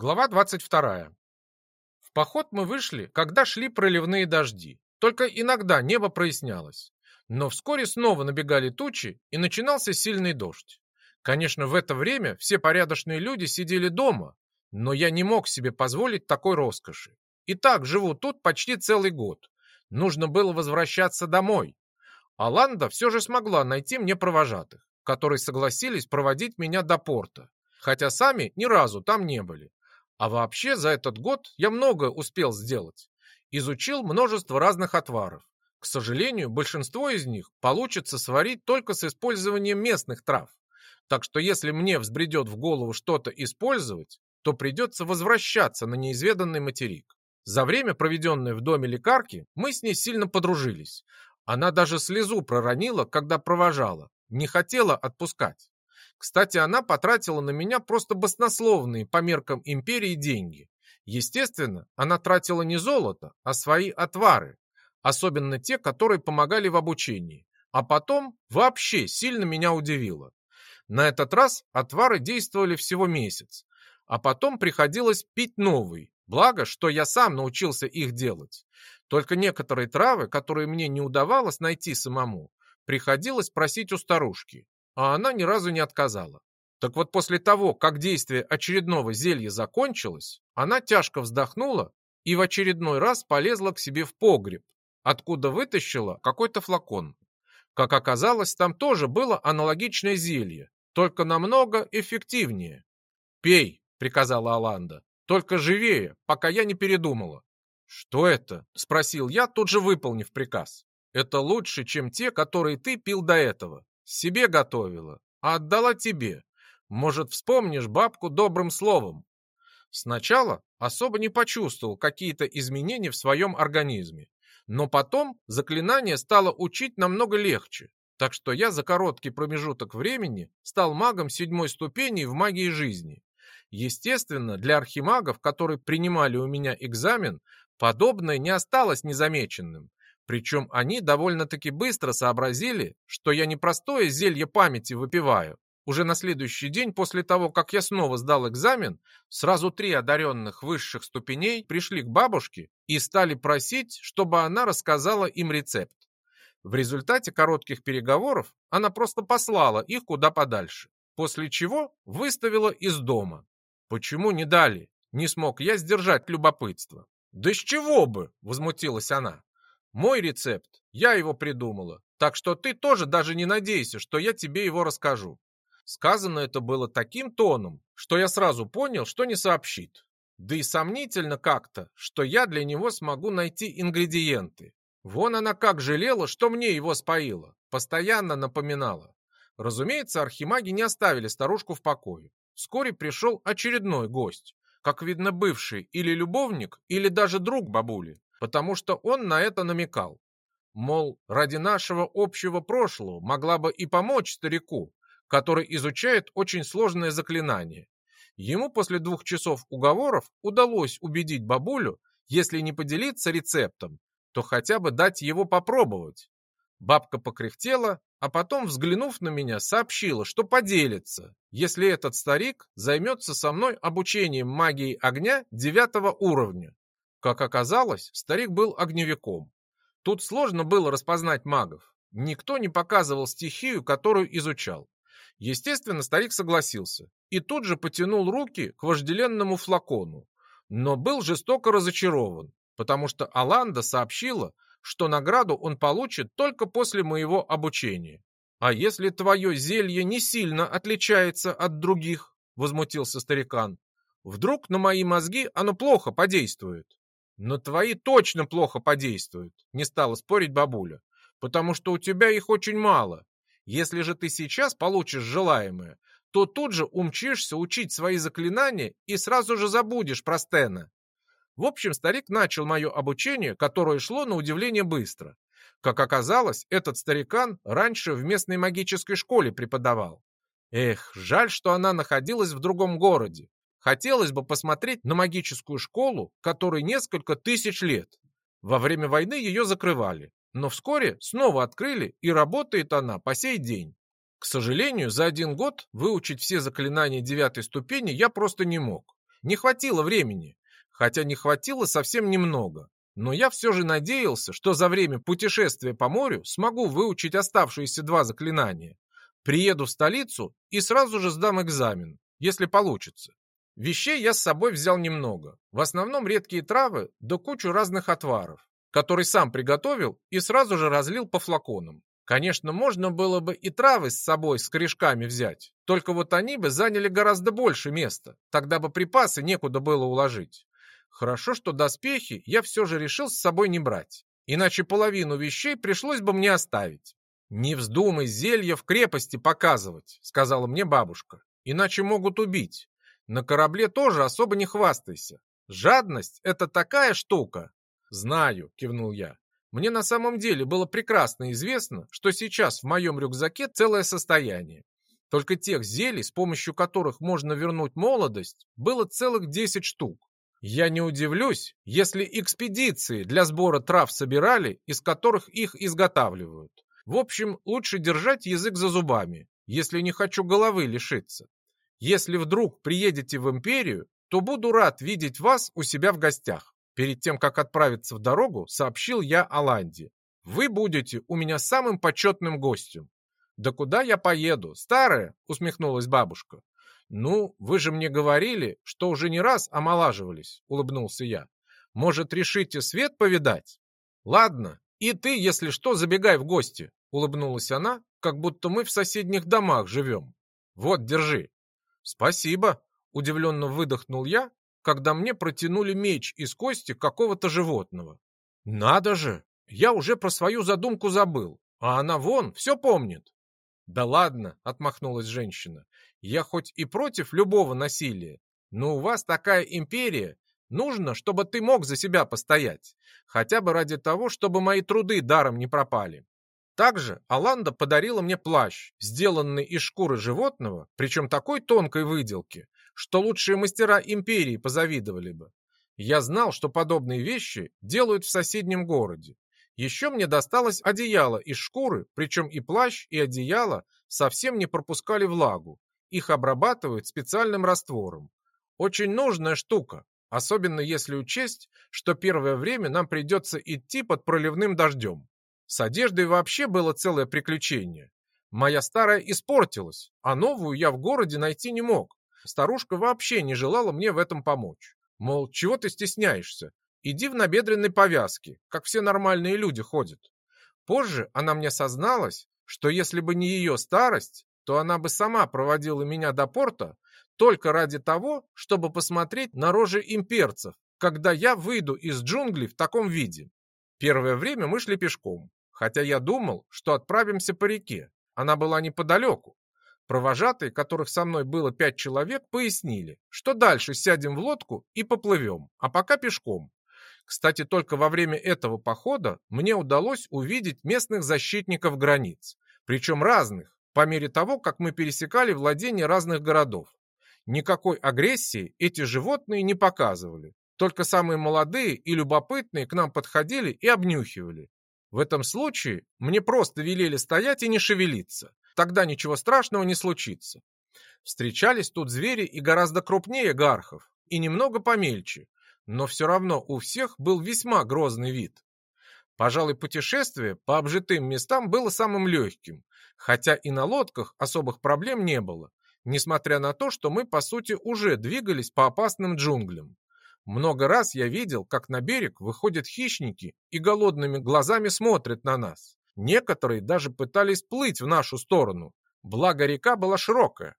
Глава 22. В поход мы вышли, когда шли проливные дожди. Только иногда небо прояснялось. Но вскоре снова набегали тучи, и начинался сильный дождь. Конечно, в это время все порядочные люди сидели дома, но я не мог себе позволить такой роскоши. И так живу тут почти целый год. Нужно было возвращаться домой. Аланда все же смогла найти мне провожатых, которые согласились проводить меня до порта, хотя сами ни разу там не были. А вообще за этот год я многое успел сделать. Изучил множество разных отваров. К сожалению, большинство из них получится сварить только с использованием местных трав. Так что если мне взбредет в голову что-то использовать, то придется возвращаться на неизведанный материк. За время, проведенное в доме лекарки, мы с ней сильно подружились. Она даже слезу проронила, когда провожала, не хотела отпускать. Кстати, она потратила на меня просто баснословные по меркам империи деньги. Естественно, она тратила не золото, а свои отвары, особенно те, которые помогали в обучении. А потом вообще сильно меня удивило. На этот раз отвары действовали всего месяц, а потом приходилось пить новый, благо, что я сам научился их делать. Только некоторые травы, которые мне не удавалось найти самому, приходилось просить у старушки а она ни разу не отказала. Так вот после того, как действие очередного зелья закончилось, она тяжко вздохнула и в очередной раз полезла к себе в погреб, откуда вытащила какой-то флакон. Как оказалось, там тоже было аналогичное зелье, только намного эффективнее. «Пей», — приказала Аланда, — «только живее, пока я не передумала». «Что это?» — спросил я, тут же выполнив приказ. «Это лучше, чем те, которые ты пил до этого. Себе готовила, а отдала тебе. Может, вспомнишь бабку добрым словом. Сначала особо не почувствовал какие-то изменения в своем организме. Но потом заклинание стало учить намного легче. Так что я за короткий промежуток времени стал магом седьмой ступени в магии жизни. Естественно, для архимагов, которые принимали у меня экзамен, подобное не осталось незамеченным. Причем они довольно-таки быстро сообразили, что я не простое зелье памяти выпиваю. Уже на следующий день после того, как я снова сдал экзамен, сразу три одаренных высших ступеней пришли к бабушке и стали просить, чтобы она рассказала им рецепт. В результате коротких переговоров она просто послала их куда подальше, после чего выставила из дома. Почему не дали? Не смог я сдержать любопытство. «Да с чего бы?» – возмутилась она. Мой рецепт, я его придумала, так что ты тоже даже не надейся, что я тебе его расскажу. Сказано это было таким тоном, что я сразу понял, что не сообщит. Да и сомнительно как-то, что я для него смогу найти ингредиенты. Вон она как жалела, что мне его споила, постоянно напоминала. Разумеется, архимаги не оставили старушку в покое. Вскоре пришел очередной гость, как видно бывший или любовник, или даже друг бабули потому что он на это намекал. Мол, ради нашего общего прошлого могла бы и помочь старику, который изучает очень сложное заклинание. Ему после двух часов уговоров удалось убедить бабулю, если не поделиться рецептом, то хотя бы дать его попробовать. Бабка покряхтела, а потом, взглянув на меня, сообщила, что поделится, если этот старик займется со мной обучением магии огня девятого уровня. Как оказалось, старик был огневиком. Тут сложно было распознать магов. Никто не показывал стихию, которую изучал. Естественно, старик согласился и тут же потянул руки к вожделенному флакону, но был жестоко разочарован, потому что Аланда сообщила, что награду он получит только после моего обучения. «А если твое зелье не сильно отличается от других?» — возмутился старикан. «Вдруг на мои мозги оно плохо подействует?» Но твои точно плохо подействуют, не стала спорить бабуля, потому что у тебя их очень мало. Если же ты сейчас получишь желаемое, то тут же умчишься учить свои заклинания и сразу же забудешь про Стена. В общем, старик начал мое обучение, которое шло на удивление быстро. Как оказалось, этот старикан раньше в местной магической школе преподавал. Эх, жаль, что она находилась в другом городе. Хотелось бы посмотреть на магическую школу, которой несколько тысяч лет. Во время войны ее закрывали, но вскоре снова открыли, и работает она по сей день. К сожалению, за один год выучить все заклинания девятой ступени я просто не мог. Не хватило времени, хотя не хватило совсем немного. Но я все же надеялся, что за время путешествия по морю смогу выучить оставшиеся два заклинания. Приеду в столицу и сразу же сдам экзамен, если получится. Вещей я с собой взял немного. В основном редкие травы да кучу разных отваров, который сам приготовил и сразу же разлил по флаконам. Конечно, можно было бы и травы с собой с корешками взять, только вот они бы заняли гораздо больше места, тогда бы припасы некуда было уложить. Хорошо, что доспехи я все же решил с собой не брать, иначе половину вещей пришлось бы мне оставить. «Не вздумай зелье в крепости показывать», — сказала мне бабушка, «иначе могут убить. На корабле тоже особо не хвастайся. Жадность — это такая штука. Знаю, кивнул я. Мне на самом деле было прекрасно известно, что сейчас в моем рюкзаке целое состояние. Только тех зелий, с помощью которых можно вернуть молодость, было целых 10 штук. Я не удивлюсь, если экспедиции для сбора трав собирали, из которых их изготавливают. В общем, лучше держать язык за зубами, если не хочу головы лишиться. Если вдруг приедете в империю, то буду рад видеть вас у себя в гостях. Перед тем, как отправиться в дорогу, сообщил я Аланде. Вы будете у меня самым почетным гостем. Да куда я поеду? Старая, усмехнулась бабушка. Ну, вы же мне говорили, что уже не раз омолаживались, улыбнулся я. Может, решите свет повидать? Ладно, и ты, если что, забегай в гости, улыбнулась она, как будто мы в соседних домах живем. Вот, держи. «Спасибо!» — удивленно выдохнул я, когда мне протянули меч из кости какого-то животного. «Надо же! Я уже про свою задумку забыл, а она вон все помнит!» «Да ладно!» — отмахнулась женщина. «Я хоть и против любого насилия, но у вас такая империя, нужно, чтобы ты мог за себя постоять, хотя бы ради того, чтобы мои труды даром не пропали. Также Аланда подарила мне плащ, сделанный из шкуры животного, причем такой тонкой выделки, что лучшие мастера империи позавидовали бы. Я знал, что подобные вещи делают в соседнем городе. Еще мне досталось одеяло из шкуры, причем и плащ, и одеяло совсем не пропускали влагу. Их обрабатывают специальным раствором. Очень нужная штука, особенно если учесть, что первое время нам придется идти под проливным дождем. С одеждой вообще было целое приключение. Моя старая испортилась, а новую я в городе найти не мог. Старушка вообще не желала мне в этом помочь. Мол, чего ты стесняешься? Иди в набедренной повязке, как все нормальные люди ходят. Позже она мне созналась, что если бы не ее старость, то она бы сама проводила меня до порта только ради того, чтобы посмотреть на рожи имперцев, когда я выйду из джунглей в таком виде. Первое время мы шли пешком хотя я думал, что отправимся по реке. Она была неподалеку. Провожатые, которых со мной было пять человек, пояснили, что дальше сядем в лодку и поплывем, а пока пешком. Кстати, только во время этого похода мне удалось увидеть местных защитников границ, причем разных, по мере того, как мы пересекали владения разных городов. Никакой агрессии эти животные не показывали, только самые молодые и любопытные к нам подходили и обнюхивали, в этом случае мне просто велели стоять и не шевелиться. Тогда ничего страшного не случится. Встречались тут звери и гораздо крупнее гархов, и немного помельче, но все равно у всех был весьма грозный вид. Пожалуй, путешествие по обжитым местам было самым легким, хотя и на лодках особых проблем не было, несмотря на то, что мы, по сути, уже двигались по опасным джунглям. Много раз я видел, как на берег выходят хищники и голодными глазами смотрят на нас. Некоторые даже пытались плыть в нашу сторону, благо река была широкая.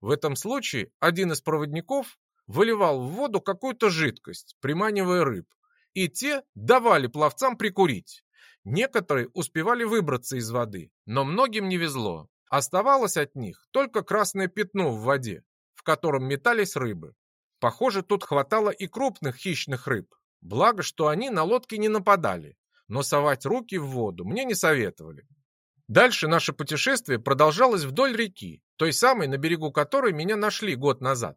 В этом случае один из проводников выливал в воду какую-то жидкость, приманивая рыб, и те давали пловцам прикурить. Некоторые успевали выбраться из воды, но многим не везло. Оставалось от них только красное пятно в воде, в котором метались рыбы. Похоже, тут хватало и крупных хищных рыб. Благо, что они на лодке не нападали, но совать руки в воду мне не советовали. Дальше наше путешествие продолжалось вдоль реки, той самой, на берегу которой меня нашли год назад.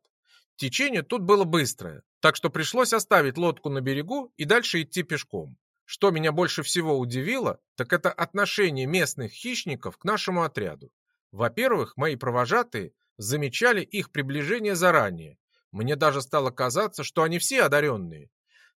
Течение тут было быстрое, так что пришлось оставить лодку на берегу и дальше идти пешком. Что меня больше всего удивило, так это отношение местных хищников к нашему отряду. Во-первых, мои провожатые замечали их приближение заранее Мне даже стало казаться, что они все одаренные.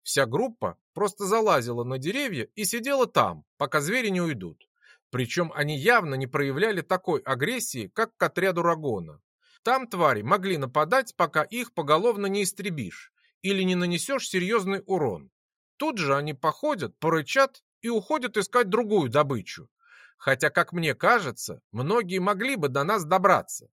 Вся группа просто залазила на деревья и сидела там, пока звери не уйдут. Причем они явно не проявляли такой агрессии, как к отряду Рагона. Там твари могли нападать, пока их поголовно не истребишь или не нанесешь серьезный урон. Тут же они походят, порычат и уходят искать другую добычу. Хотя, как мне кажется, многие могли бы до нас добраться.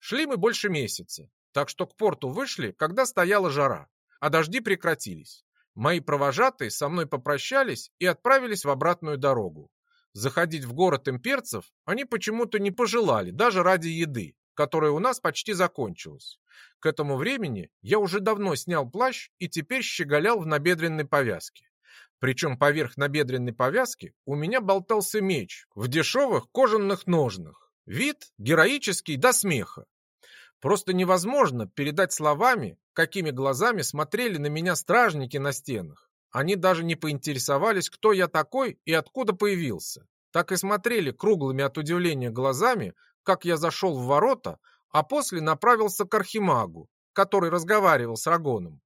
Шли мы больше месяца, так что к порту вышли, когда стояла жара, а дожди прекратились. Мои провожатые со мной попрощались и отправились в обратную дорогу. Заходить в город имперцев они почему-то не пожелали, даже ради еды, которая у нас почти закончилась. К этому времени я уже давно снял плащ и теперь щеголял в набедренной повязке. Причем поверх набедренной повязки у меня болтался меч в дешевых кожаных ножнах. Вид героический до смеха. Просто невозможно передать словами, какими глазами смотрели на меня стражники на стенах. Они даже не поинтересовались, кто я такой и откуда появился. Так и смотрели круглыми от удивления глазами, как я зашел в ворота, а после направился к архимагу, который разговаривал с Рагоном.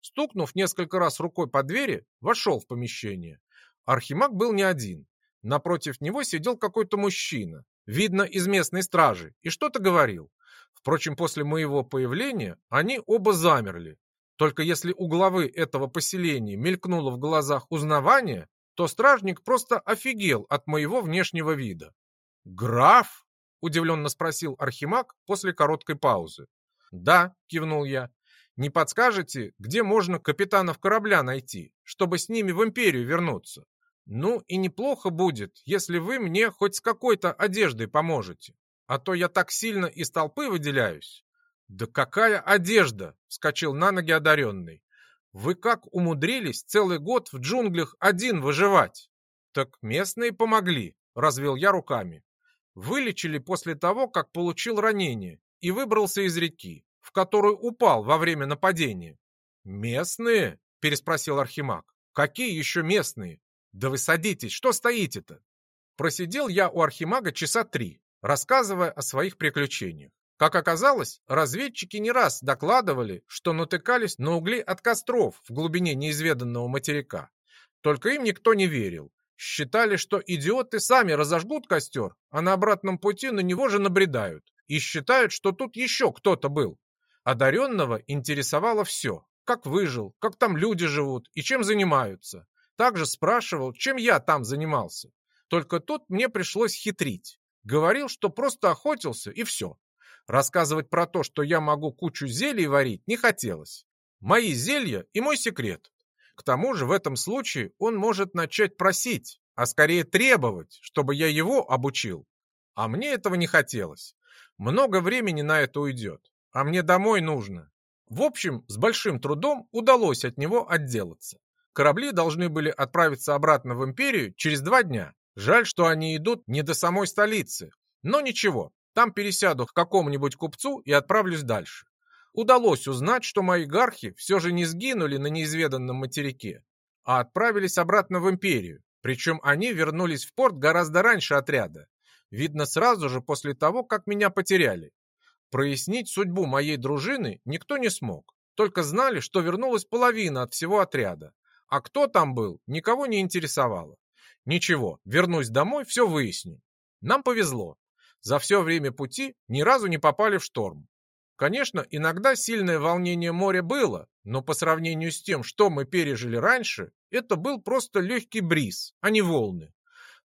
Стукнув несколько раз рукой по двери, вошел в помещение. Архимаг был не один. Напротив него сидел какой-то мужчина, видно, из местной стражи, и что-то говорил. Впрочем, после моего появления они оба замерли. Только если у главы этого поселения мелькнуло в глазах узнавание, то стражник просто офигел от моего внешнего вида. «Граф?» — удивленно спросил Архимаг после короткой паузы. «Да», — кивнул я. «Не подскажете, где можно капитанов корабля найти, чтобы с ними в империю вернуться? Ну и неплохо будет, если вы мне хоть с какой-то одеждой поможете, а то я так сильно из толпы выделяюсь». «Да какая одежда!» — вскочил на ноги одаренный. «Вы как умудрились целый год в джунглях один выживать?» «Так местные помогли», — развел я руками. Вылечили после того, как получил ранение и выбрался из реки, в которую упал во время нападения. «Местные?» — переспросил Архимаг. «Какие еще местные? Да вы садитесь, что стоите-то?» Просидел я у Архимага часа три, рассказывая о своих приключениях. Как оказалось, разведчики не раз докладывали, что натыкались на угли от костров в глубине неизведанного материка. Только им никто не верил. Считали, что идиоты сами разожгут костер, а на обратном пути на него же набредают. И считают, что тут еще кто-то был. Одаренного интересовало все. Как выжил, как там люди живут и чем занимаются. Также спрашивал, чем я там занимался. Только тут мне пришлось хитрить. Говорил, что просто охотился и все. Рассказывать про то, что я могу кучу зелий варить, не хотелось. Мои зелья и мой секрет. К тому же в этом случае он может начать просить, а скорее требовать, чтобы я его обучил. А мне этого не хотелось. Много времени на это уйдет, а мне домой нужно. В общем, с большим трудом удалось от него отделаться. Корабли должны были отправиться обратно в Империю через два дня. Жаль, что они идут не до самой столицы. Но ничего, там пересяду к какому-нибудь купцу и отправлюсь дальше. Удалось узнать, что мои гархи все же не сгинули на неизведанном материке, а отправились обратно в империю. Причем они вернулись в порт гораздо раньше отряда. Видно сразу же после того, как меня потеряли. Прояснить судьбу моей дружины никто не смог. Только знали, что вернулась половина от всего отряда. А кто там был, никого не интересовало. Ничего, вернусь домой, все выясню. Нам повезло. За все время пути ни разу не попали в шторм. Конечно, иногда сильное волнение моря было, но по сравнению с тем, что мы пережили раньше, это был просто легкий бриз, а не волны.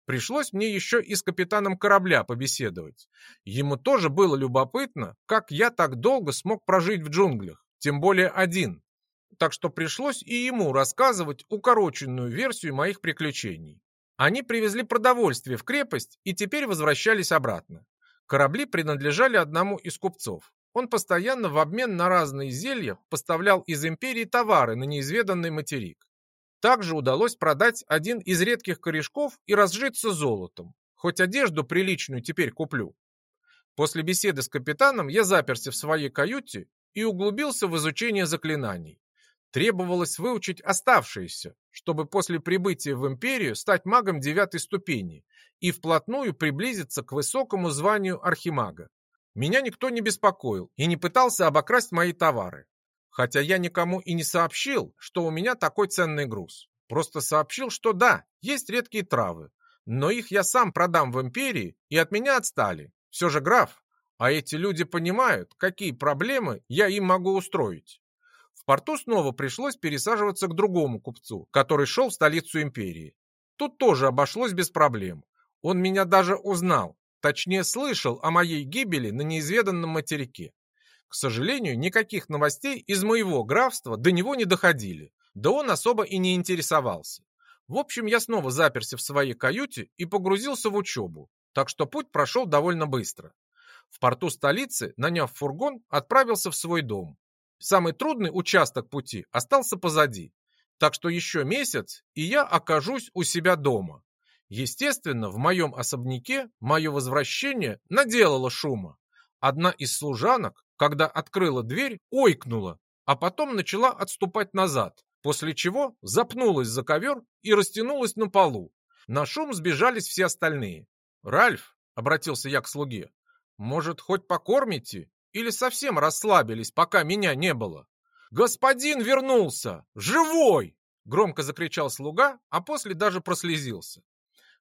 Пришлось мне еще и с капитаном корабля побеседовать. Ему тоже было любопытно, как я так долго смог прожить в джунглях, тем более один. Так что пришлось и ему рассказывать укороченную версию моих приключений. Они привезли продовольствие в крепость и теперь возвращались обратно. Корабли принадлежали одному из купцов. Он постоянно в обмен на разные зелья поставлял из империи товары на неизведанный материк. Также удалось продать один из редких корешков и разжиться золотом. Хоть одежду приличную теперь куплю. После беседы с капитаном я заперся в своей каюте и углубился в изучение заклинаний. Требовалось выучить оставшиеся, чтобы после прибытия в империю стать магом девятой ступени и вплотную приблизиться к высокому званию архимага. Меня никто не беспокоил и не пытался обокрасть мои товары. Хотя я никому и не сообщил, что у меня такой ценный груз. Просто сообщил, что да, есть редкие травы, но их я сам продам в империи, и от меня отстали. Все же граф, а эти люди понимают, какие проблемы я им могу устроить. Порту снова пришлось пересаживаться к другому купцу, который шел в столицу империи. Тут тоже обошлось без проблем. Он меня даже узнал, точнее слышал о моей гибели на неизведанном материке. К сожалению, никаких новостей из моего графства до него не доходили, да он особо и не интересовался. В общем, я снова заперся в своей каюте и погрузился в учебу, так что путь прошел довольно быстро. В порту столицы, наняв фургон, отправился в свой дом. Самый трудный участок пути остался позади, так что еще месяц, и я окажусь у себя дома. Естественно, в моем особняке мое возвращение наделало шума. Одна из служанок, когда открыла дверь, ойкнула, а потом начала отступать назад, после чего запнулась за ковер и растянулась на полу. На шум сбежались все остальные. «Ральф», — обратился я к слуге, — «может, хоть покормите? Или совсем расслабились, пока меня не было?» «Господин вернулся! Живой!» — громко закричал слуга, а после даже прослезился.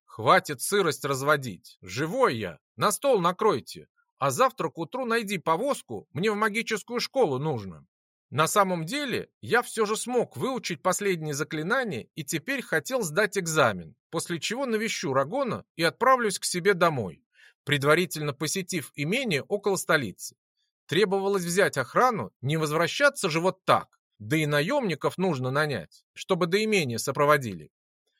«Хватит сырость разводить! Живой я! На стол накройте! А завтра к утру найди повозку, мне в магическую школу нужно!» На самом деле, я все же смог выучить последние заклинания и теперь хотел сдать экзамен, после чего навещу Рагона и отправлюсь к себе домой, предварительно посетив имение около столицы. Требовалось взять охрану, не возвращаться же вот так, да и наемников нужно нанять, чтобы до имения сопроводили.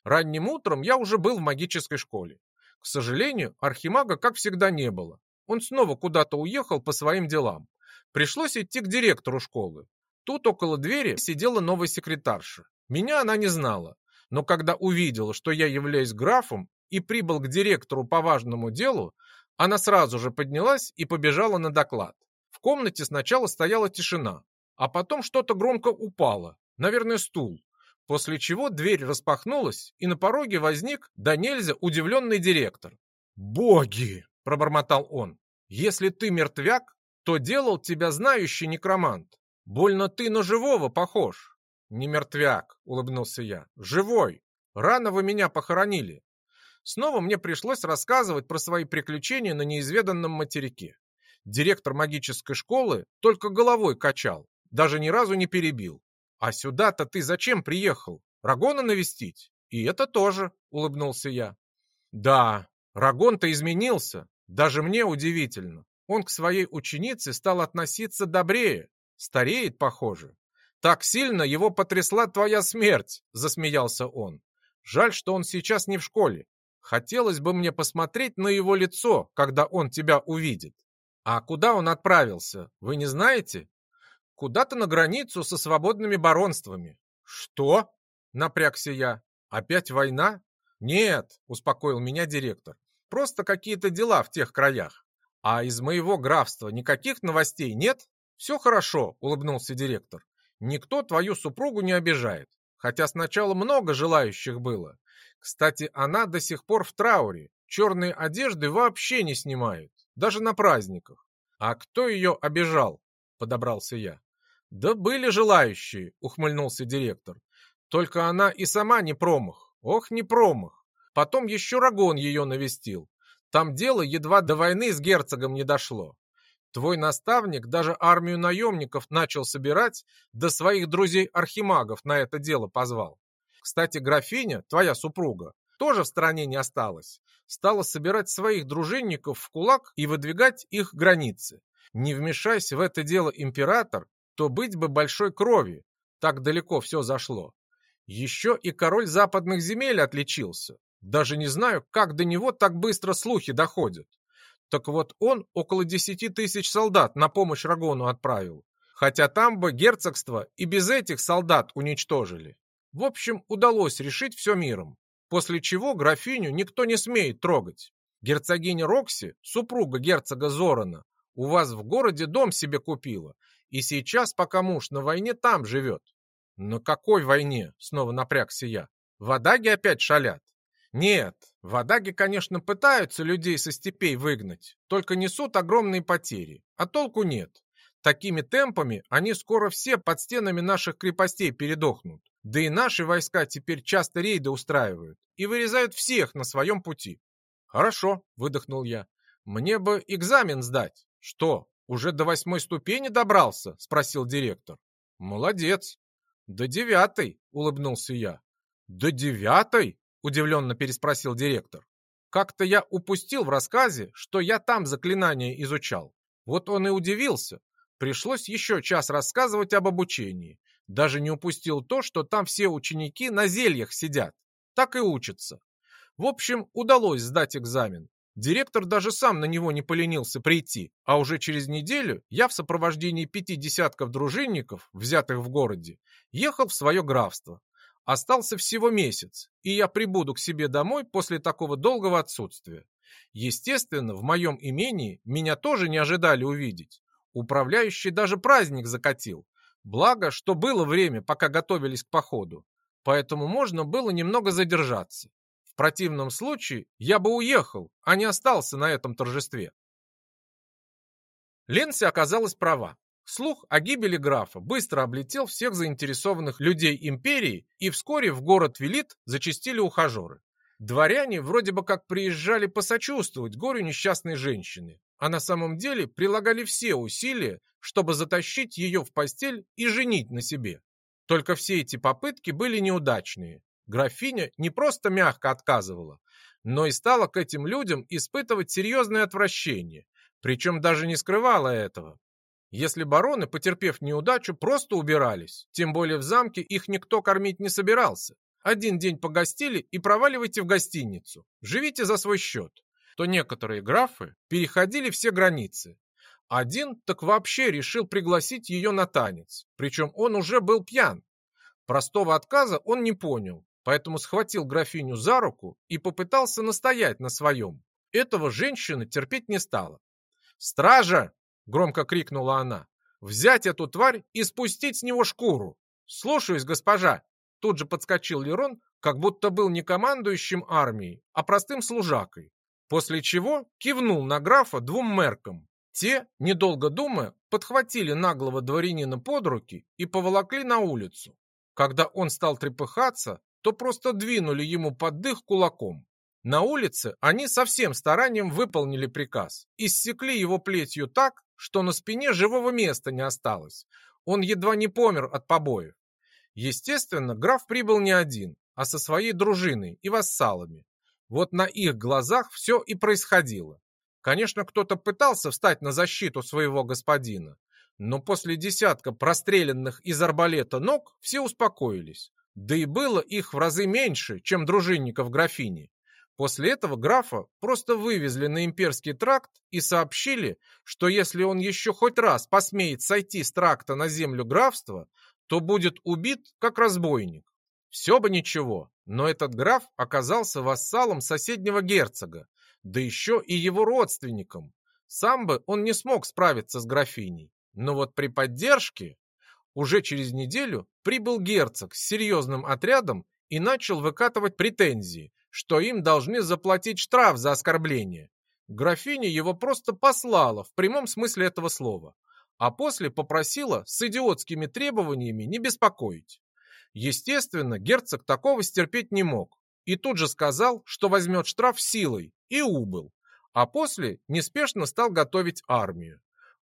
Ранним утром я уже был в магической школе. К сожалению, архимага, как всегда, не было. Он снова куда-то уехал по своим делам. Пришлось идти к директору школы. Тут около двери сидела новая секретарша. Меня она не знала, но когда увидела, что я являюсь графом и прибыл к директору по важному делу, она сразу же поднялась и побежала на доклад. В комнате сначала стояла тишина, а потом что-то громко упало, наверное, стул, после чего дверь распахнулась, и на пороге возник да нельзя удивленный директор. «Боги!» – пробормотал он. «Если ты мертвяк, то делал тебя знающий некромант. Больно ты на живого похож. Не мертвяк, улыбнулся я. Живой. Рано вы меня похоронили. Снова мне пришлось рассказывать про свои приключения на неизведанном материке. Директор магической школы только головой качал, даже ни разу не перебил. А сюда-то ты зачем приехал? Рагона навестить? И это тоже, улыбнулся я. Да, Рагон-то изменился. Даже мне удивительно. Он к своей ученице стал относиться добрее, Стареет, похоже. Так сильно его потрясла твоя смерть, засмеялся он. Жаль, что он сейчас не в школе. Хотелось бы мне посмотреть на его лицо, когда он тебя увидит. А куда он отправился, вы не знаете? Куда-то на границу со свободными баронствами. Что? Напрягся я. Опять война? Нет, успокоил меня директор. Просто какие-то дела в тех краях. А из моего графства никаких новостей нет? «Все хорошо», — улыбнулся директор. «Никто твою супругу не обижает, хотя сначала много желающих было. Кстати, она до сих пор в трауре, черные одежды вообще не снимают, даже на праздниках. А кто ее обижал?» — подобрался я. «Да были желающие», — ухмыльнулся директор. «Только она и сама не промах. Ох, не промах. Потом еще Рагон ее навестил. Там дело едва до войны с герцогом не дошло. Твой наставник даже армию наемников начал собирать, да своих друзей-архимагов на это дело позвал. Кстати, графиня, твоя супруга, тоже в стороне не осталась. Стала собирать своих дружинников в кулак и выдвигать их границы. Не вмешайся в это дело император, то быть бы большой крови. Так далеко все зашло. Еще и король западных земель отличился. Даже не знаю, как до него так быстро слухи доходят. Так вот он около десяти тысяч солдат на помощь Рагону отправил. Хотя там бы герцогство и без этих солдат уничтожили. В общем, удалось решить все миром. После чего графиню никто не смеет трогать. Герцогиня Рокси, супруга герцога Зорана, у вас в городе дом себе купила. И сейчас, пока муж на войне, там живет. На какой войне? Снова напрягся я. В Адаге опять шалят. Нет, в Адаге, конечно, пытаются людей со степей выгнать, только несут огромные потери, а толку нет. Такими темпами они скоро все под стенами наших крепостей передохнут. Да и наши войска теперь часто рейды устраивают и вырезают всех на своем пути. Хорошо, выдохнул я. Мне бы экзамен сдать. Что, уже до восьмой ступени добрался? Спросил директор. Молодец. До девятой, улыбнулся я. До девятой? Удивленно переспросил директор. Как-то я упустил в рассказе, что я там заклинания изучал. Вот он и удивился. Пришлось еще час рассказывать об обучении. Даже не упустил то, что там все ученики на зельях сидят. Так и учатся. В общем, удалось сдать экзамен. Директор даже сам на него не поленился прийти, а уже через неделю я в сопровождении пяти десятков дружинников, взятых в городе, ехал в свое графство. Остался всего месяц, и я прибуду к себе домой после такого долгого отсутствия. Естественно, в моем имении меня тоже не ожидали увидеть. Управляющий даже праздник закатил. Благо, что было время, пока готовились к походу. Поэтому можно было немного задержаться. В противном случае я бы уехал, а не остался на этом торжестве. Ленси оказалась права. Слух о гибели графа быстро облетел всех заинтересованных людей империи, и вскоре в город Велит зачастили ухажеры. Дворяне вроде бы как приезжали посочувствовать горю несчастной женщины, а на самом деле прилагали все усилия, чтобы затащить ее в постель и женить на себе. Только все эти попытки были неудачные. Графиня не просто мягко отказывала, но и стала к этим людям испытывать серьезное отвращение, причем даже не скрывала этого. Если бароны, потерпев неудачу, просто убирались, тем более в замке их никто кормить не собирался. Один день погостили и проваливайте в гостиницу. Живите за свой счет. То некоторые графы переходили все границы. Один так вообще решил пригласить ее на танец, причем он уже был пьян. Простого отказа он не понял, поэтому схватил графиню за руку и попытался настоять на своем. Этого женщина терпеть не стала. «Стража!» громко крикнула она. «Взять эту тварь и спустить с него шкуру!» «Слушаюсь, госпожа!» Тут же подскочил Лерон, как будто был не командующим армией, а простым служакой. После чего кивнул на графа двум меркам. Те, недолго думая, подхватили наглого дворянина под руки и поволокли на улицу. Когда он стал трепыхаться, то просто двинули ему под дых кулаком. На улице они со всем старанием выполнили приказ, иссекли его плетью так, что на спине живого места не осталось. Он едва не помер от побоев. Естественно, граф прибыл не один, а со своей дружиной и вассалами. Вот на их глазах все и происходило. Конечно, кто-то пытался встать на защиту своего господина, но после десятка простреленных из арбалета ног все успокоились. Да и было их в разы меньше, чем дружинников графини. После этого графа просто вывезли на имперский тракт и сообщили, что если он еще хоть раз посмеет сойти с тракта на землю графства, то будет убит как разбойник. Все бы ничего, но этот граф оказался вассалом соседнего герцога, да еще и его родственником. Сам бы он не смог справиться с графиней. Но вот при поддержке уже через неделю прибыл герцог с серьезным отрядом и начал выкатывать претензии, что им должны заплатить штраф за оскорбление. Графиня его просто послала в прямом смысле этого слова, а после попросила с идиотскими требованиями не беспокоить. Естественно, герцог такого стерпеть не мог и тут же сказал, что возьмет штраф силой, и убыл, а после неспешно стал готовить армию.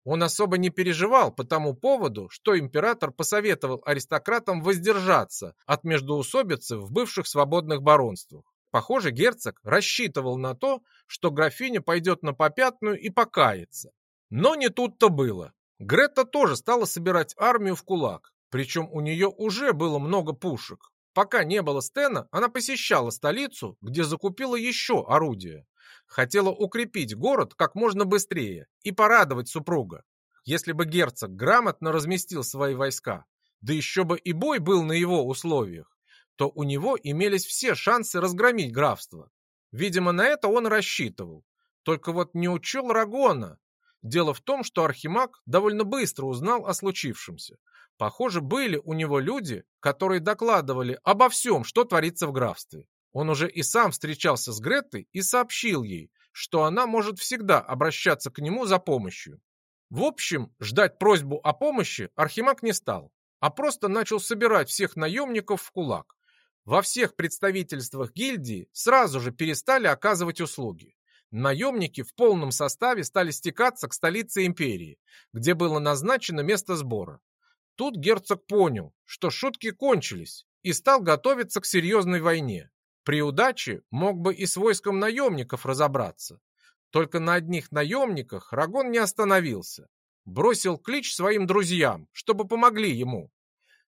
Он особо не переживал по тому поводу, что император посоветовал аристократам воздержаться от междоусобицы в бывших свободных баронствах. Похоже, герцог рассчитывал на то, что графиня пойдет на попятную и покается. Но не тут-то было. Грета тоже стала собирать армию в кулак, причем у нее уже было много пушек. Пока не было Стена, она посещала столицу, где закупила еще орудия. Хотела укрепить город как можно быстрее и порадовать супруга. Если бы герцог грамотно разместил свои войска, да еще бы и бой был на его условиях, то у него имелись все шансы разгромить графство. Видимо, на это он рассчитывал. Только вот не учел Рагона. Дело в том, что Архимаг довольно быстро узнал о случившемся. Похоже, были у него люди, которые докладывали обо всем, что творится в графстве. Он уже и сам встречался с Греттой и сообщил ей, что она может всегда обращаться к нему за помощью. В общем, ждать просьбу о помощи Архимаг не стал, а просто начал собирать всех наемников в кулак. Во всех представительствах гильдии сразу же перестали оказывать услуги. Наемники в полном составе стали стекаться к столице империи, где было назначено место сбора. Тут герцог понял, что шутки кончились, и стал готовиться к серьезной войне. При удаче мог бы и с войском наемников разобраться. Только на одних наемниках Рагон не остановился. Бросил клич своим друзьям, чтобы помогли ему.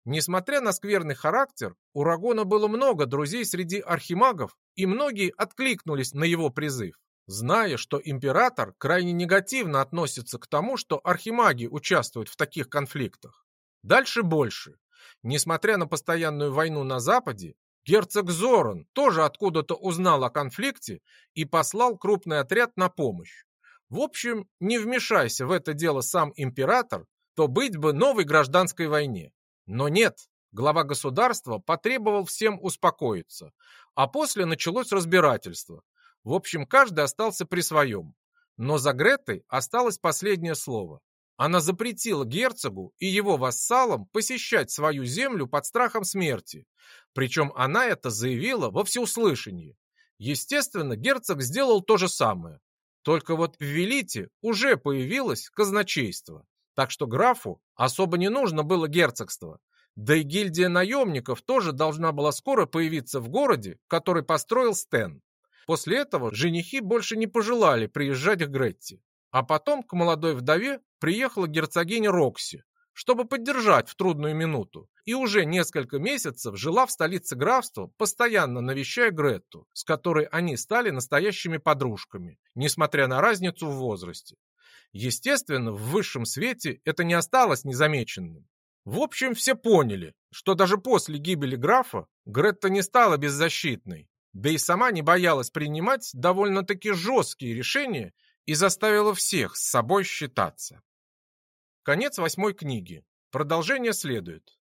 Несмотря на скверный характер, у Рагона было много друзей среди архимагов, и многие откликнулись на его призыв, зная, что император крайне негативно относится к тому, что архимаги участвуют в таких конфликтах. Дальше больше. Несмотря на постоянную войну на Западе, герцог Зоран тоже откуда-то узнал о конфликте и послал крупный отряд на помощь. В общем, не вмешайся в это дело сам император, то быть бы новой гражданской войне. Но нет, глава государства потребовал всем успокоиться, а после началось разбирательство. В общем, каждый остался при своем. Но за Гретой осталось последнее слово. Она запретила герцогу и его вассалам посещать свою землю под страхом смерти. Причем она это заявила во всеуслышание. Естественно, герцог сделал то же самое. Только вот в Велите уже появилось казначейство. Так что графу особо не нужно было герцогство. Да и гильдия наемников тоже должна была скоро появиться в городе, который построил Стен. После этого женихи больше не пожелали приезжать к Гретти. А потом к молодой вдове приехала герцогиня Рокси, чтобы поддержать в трудную минуту, и уже несколько месяцев жила в столице графства, постоянно навещая Гретту, с которой они стали настоящими подружками, несмотря на разницу в возрасте. Естественно, в высшем свете это не осталось незамеченным. В общем, все поняли, что даже после гибели графа Гретта не стала беззащитной, да и сама не боялась принимать довольно-таки жесткие решения и заставила всех с собой считаться. Конец восьмой книги. Продолжение следует.